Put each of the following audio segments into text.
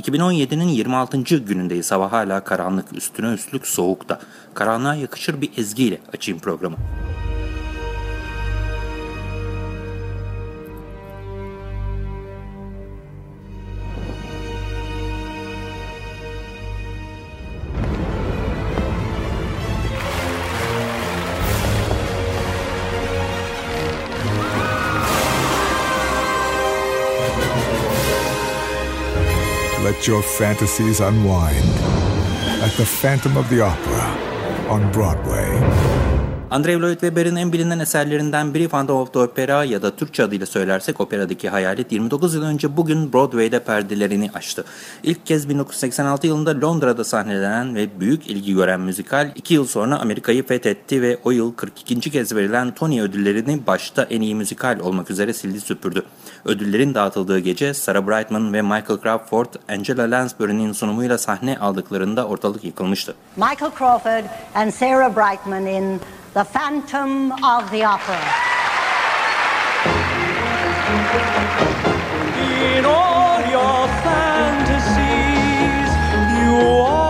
2017'nin 26. günündeyiz. Hava hala karanlık, üstüne üstlük soğukta. Karanlığa yakışır bir ezgiyle açayım programı. Your fantasies unwind at the Phantom of the Opera on Broadway. Andrei Lloyd Webber'in en bilinen eserlerinden biri Phantom of the Opera ya da Türkçe adıyla söylersek operadaki hayalet 29 yıl önce bugün Broadway'de perdelerini açtı. İlk kez 1986 yılında Londra'da sahnelenen ve büyük ilgi gören müzikal 2 yıl sonra Amerika'yı fethetti ve o yıl 42. kez verilen Tony ödüllerini başta en iyi müzikal olmak üzere sildi süpürdü. Ödüllerin dağıtıldığı gece Sarah Brightman ve Michael Crawford, Angela Lansbury'nin sunumuyla sahne aldıklarında ortalık yıkılmıştı. Michael Crawford and Sarah Brightman in The Phantom of the Opera. In all your fantasies, you always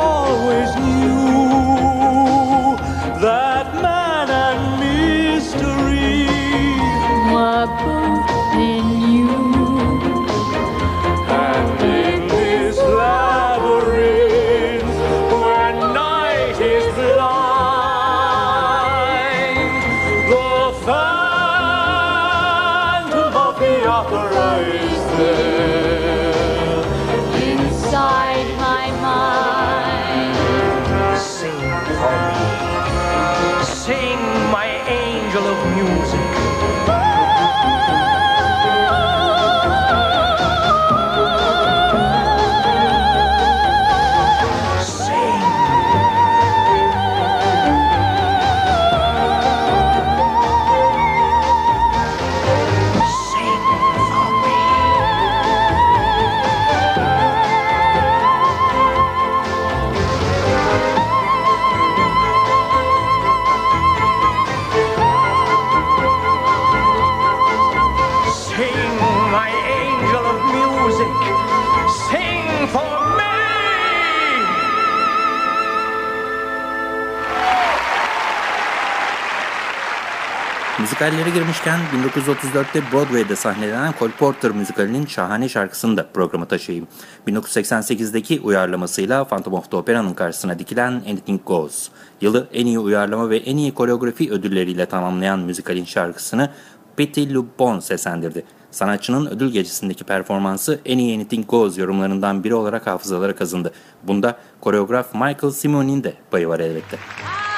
Müzikallere girmişken 1934'te Broadway'de sahnelenen Cole Porter müzikalinin şahane şarkısını da programa taşıyayım. 1988'deki uyarlamasıyla Phantom of the Opera'nın karşısına dikilen Anything Goes. Yılı en iyi uyarlama ve en iyi koreografi ödülleriyle tamamlayan müzikalin şarkısını Patti LuPone seslendirdi. Sanatçının ödül gecesindeki performansı en iyi Anything Goes yorumlarından biri olarak hafızalara kazındı. Bunda koreograf Michael Simone'in de payı var elbette. And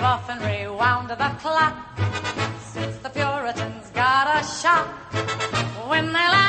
we've often rewound the clock. Since the Puritans got a shock. When they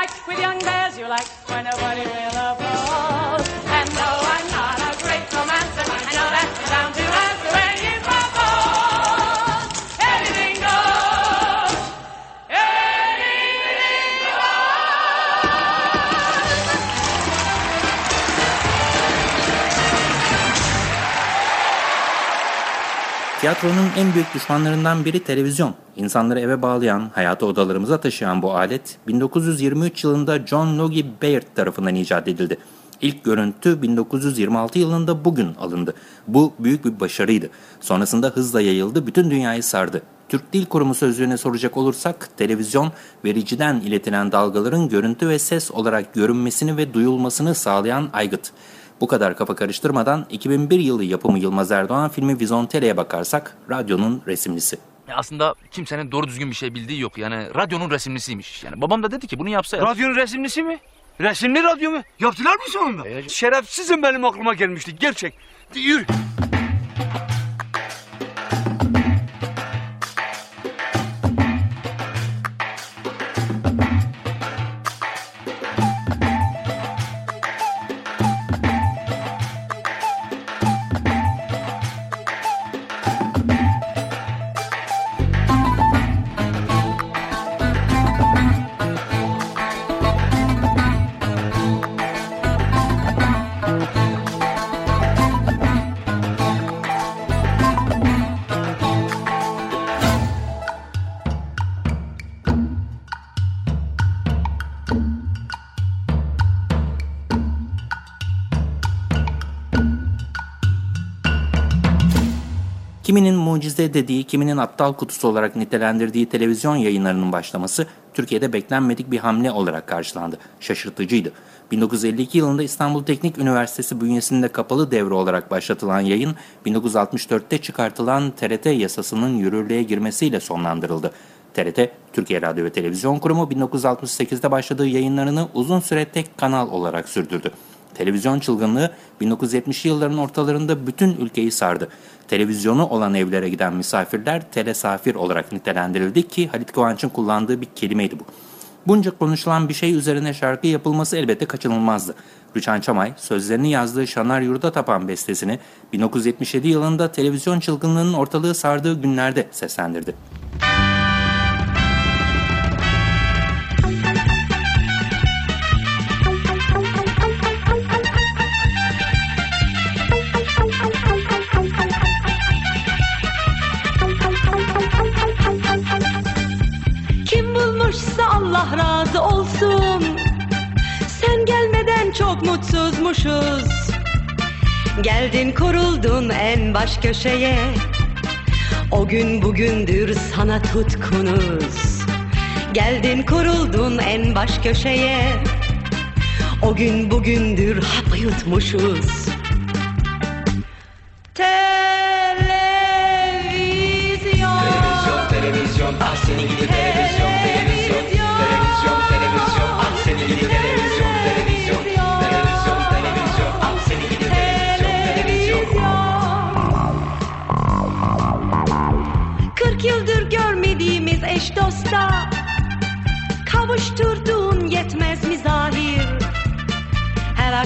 like with young bears you like when nobody will applause. And though I'm not a great romancer, I know that you're down to Tiyatronun en büyük düşmanlarından biri televizyon. İnsanları eve bağlayan, hayatı odalarımıza taşıyan bu alet 1923 yılında John Logie Baird tarafından icat edildi. İlk görüntü 1926 yılında bugün alındı. Bu büyük bir başarıydı. Sonrasında hızla yayıldı, bütün dünyayı sardı. Türk Dil Kurumu sözlüğüne soracak olursak televizyon vericiden iletilen dalgaların görüntü ve ses olarak görünmesini ve duyulmasını sağlayan aygıt. Bu kadar kafa karıştırmadan 2001 yılı yapımı Yılmaz Erdoğan filmi Vizontele'ye bakarsak radyonun resimlisi. Ya aslında kimsenin doğru düzgün bir şey bildiği yok. Yani radyonun resimlisiymiş. Yani babam da dedi ki bunu yapsa yap. Radyonun resimlisi mi? Resimli radyo mu? Yaptılar mı sonunda? Şerefsizim benim aklıma gelmişti gerçek. Yürü. Kiminin mucize dediği, kiminin aptal kutusu olarak nitelendirdiği televizyon yayınlarının başlaması Türkiye'de beklenmedik bir hamle olarak karşılandı. Şaşırtıcıydı. 1952 yılında İstanbul Teknik Üniversitesi bünyesinde kapalı devre olarak başlatılan yayın 1964'te çıkartılan TRT yasasının yürürlüğe girmesiyle sonlandırıldı. TRT, Türkiye Radyo ve Televizyon Kurumu 1968'de başladığı yayınlarını uzun süre tek kanal olarak sürdürdü. Televizyon çılgınlığı 1970'li yılların ortalarında bütün ülkeyi sardı. Televizyonu olan evlere giden misafirler telesafir olarak nitelendirildi ki Halit Kıvanç'ın kullandığı bir kelimeydi bu. Bunca konuşulan bir şey üzerine şarkı yapılması elbette kaçınılmazdı. Rüçhan Çamay sözlerini yazdığı Şanar Yurda Tapan bestesini 1977 yılında televizyon çılgınlığının ortalığı sardığı günlerde seslendirdi. Kim Geldin koruldun en baş köşeye. O gün bugündür sana tutkunuz. Geldin koruldun en baş köşeye. O gün bugündür hap yutmuşuz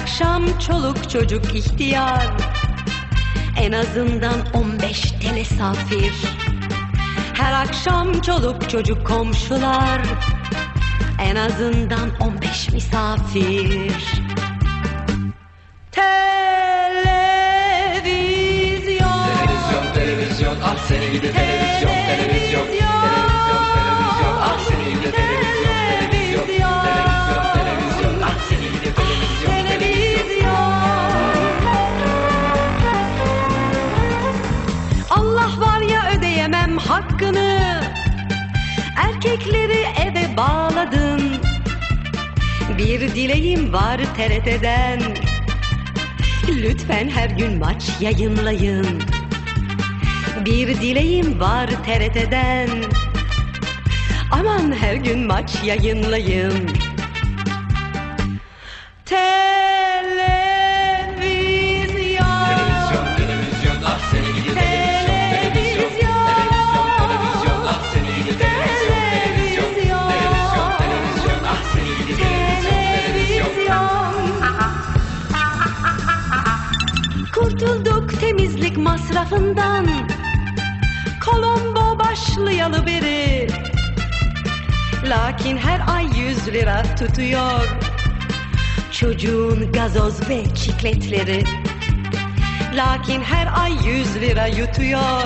akşam çoluk çocuk ihtiyar. En azından 15 telesafir. Her akşam çoluk çocuk komşular. En azından 15 misafir. Televizyon. Televizyon televizyon. Ah seni gidi televizyon Bir dileğim var TRT'den Lütfen her gün maç yayınlayın. Bir dileğim var TRT'den Aman her gün maç yayınlayın altından Kolombo başlayalı beri. Lakin her ay yüz lira tutuyor. Çocuğun gazoz ve çikletleri. Lakin her ay yüz lira yutuyor.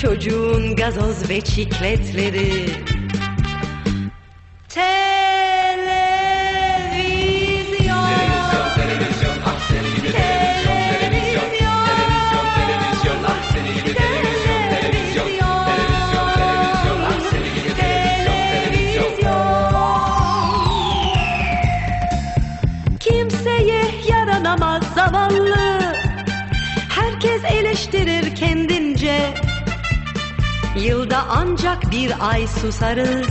Çocuğun gazoz ve çikletleri Yılda ancak bir ay susarız.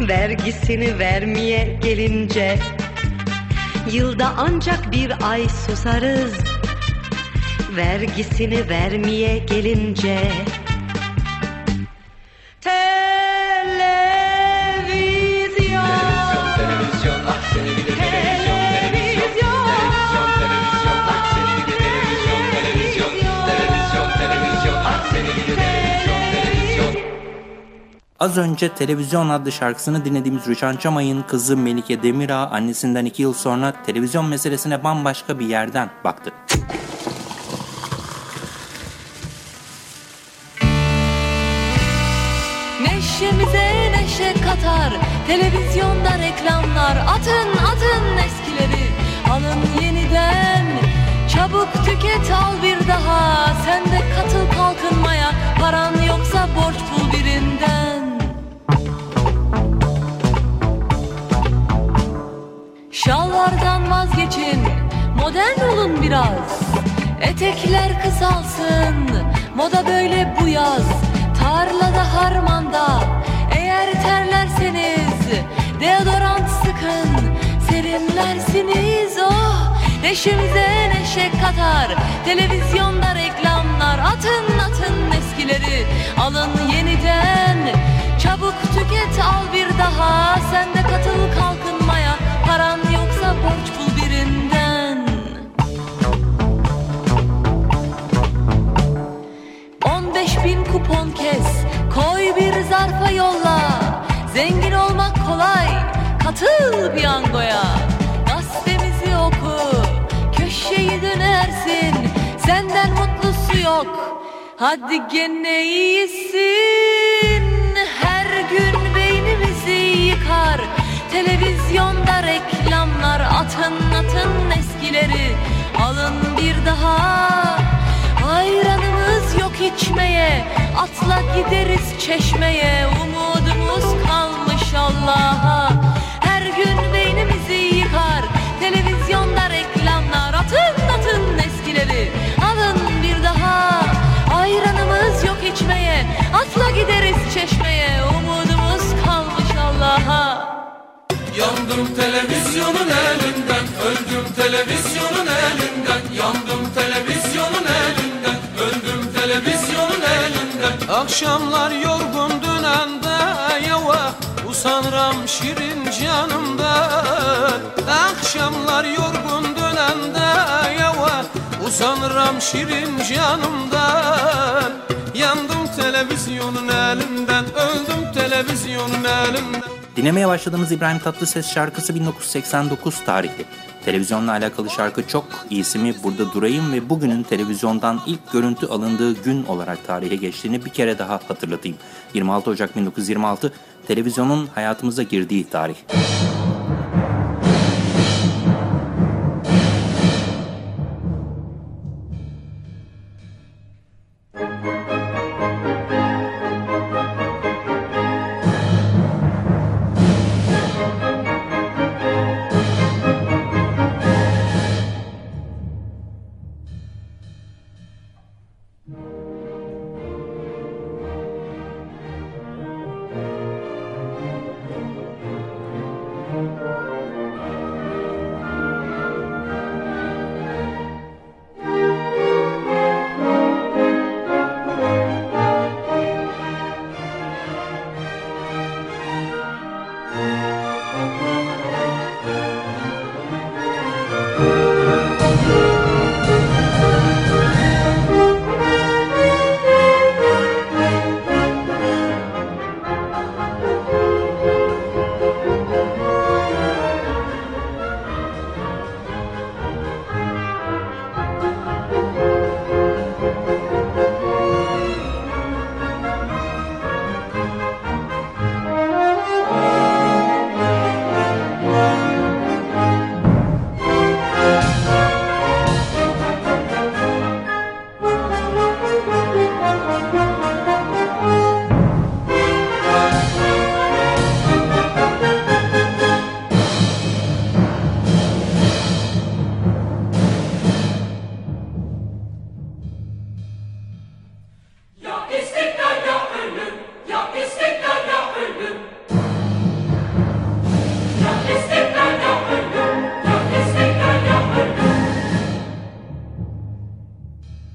Vergisini vermeye gelince Yılda ancak bir ay susarız. Vergisini vermeye gelince Az önce Televizyon adlı şarkısını dinlediğimiz Rüçhan Çamay'ın kızı Melike Demirağ annesinden iki yıl sonra televizyon meselesine bambaşka bir yerden baktı. Neşemize neşe katar Televizyonda reklamlar. Atın atın eskileri Alın yeniden. Çabuk tüket al bir daha. Sen de katıl kalkınmaya Paran biraz. Etekler kısalsın Moda böyle bu yaz. Tarlada harmanda Eğer terlerseniz Deodorant sıkın Serinlersiniz. Oh Neşemize neşe katar. Televizyonda reklamlar Atın atın eskileri. Alın yeniden Çabuk tüket al bir daha. Sen de katıl kalkınmaya. Paran yoksa borç bul yok. Hadi gene iyisin. Her gün beynimizi yıkar. Televizyonda reklamlar Atın atın eskileri. Alın bir daha. Ayranımız yok içmeye. Atla gideriz çeşmeye. Umudumuz kalmış Allah'a. Her gün Yandım televizyonun elinden, öldüm televizyonun elinden, yandım televizyonun elinden, öldüm televizyonun elinden. Akşamlar yorgun dönende yava Usanram şirin canımdan Akşamlar yorgun dönende yava Usanram şirin canımdan Yandım televizyonun elinden Öldüm televizyonun elinden Dinlemeye başladığımız İbrahim Tatlıses şarkısı 1989 tarihli. Televizyonla alakalı şarkı çok iyisi mi burada durayım ve bugünün televizyondan ilk görüntü alındığı gün olarak tarihe geçtiğini bir kere daha hatırlatayım. 26 Ocak 1926 televizyonun hayatımıza girdiği tarih.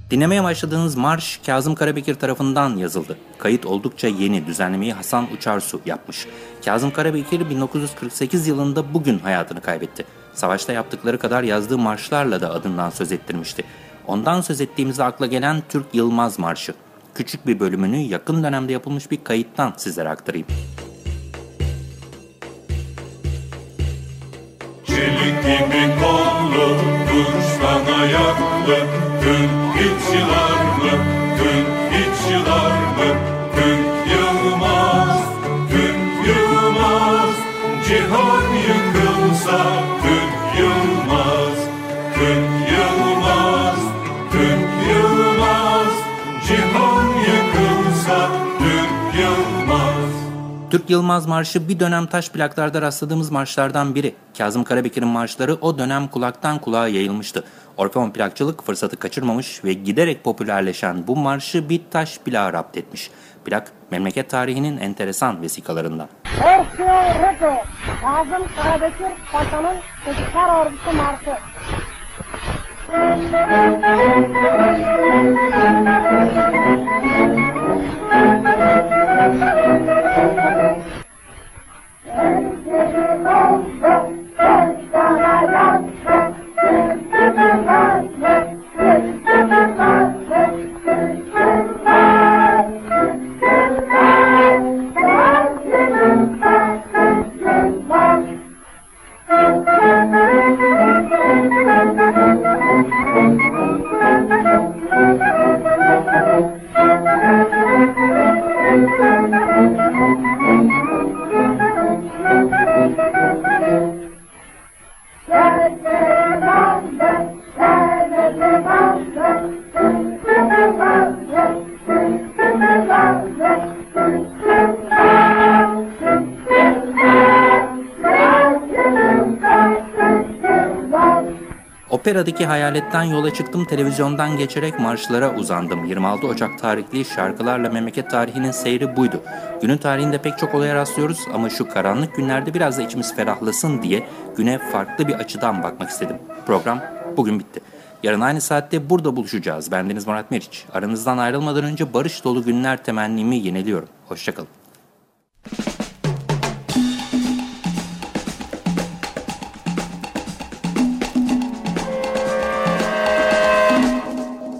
Dinlemeye başladığınız marş Kazım Karabekir tarafından yazıldı. Kayıt oldukça yeni, düzenlemeyi Hasan Uçarsu yapmış. Kazım Karabekir 1948 yılında bugün hayatını kaybetti. Savaşta yaptıkları kadar yazdığı marşlarla da adından söz ettirmişti. Ondan söz ettiğimizde akla gelen Türk Yılmaz Marşı. Küçük bir bölümünü yakın dönemde yapılmış bir kayıttan sizlere aktarayım. Çelik gibi kollu, kuştan ayaklı, tüm hiç yılmaz. Türk Yılmaz Marşı bir dönem taş plaklarda rastladığımız marşlardan biri. Kazım Karabekir'in marşları o dönem kulaktan kulağa yayılmıştı. Orfeon plakçılık fırsatı kaçırmamış ve giderek popülerleşen bu marşı bir taş plağa rapt etmiş. Plak memleket tarihinin enteresan vesikalarından. Ersiyo Rıkı, Kazım Karabekir Paşa'nın Çocuklar Ordusu Marşı. Operadaki hayaletten yola çıktım televizyondan geçerek marşlara uzandım. 26 Ocak tarihli şarkılarla memleket tarihinin seyri buydu. Günün tarihinde pek çok olaya rastlıyoruz ama şu karanlık günlerde biraz da içimiz ferahlasın diye güne farklı bir açıdan bakmak istedim. Program bugün bitti. Yarın aynı saatte burada buluşacağız. Bendeniz Murat Meriç. Aranızdan ayrılmadan önce barış dolu günler temennimi yeniliyorum. Hoşçakalın.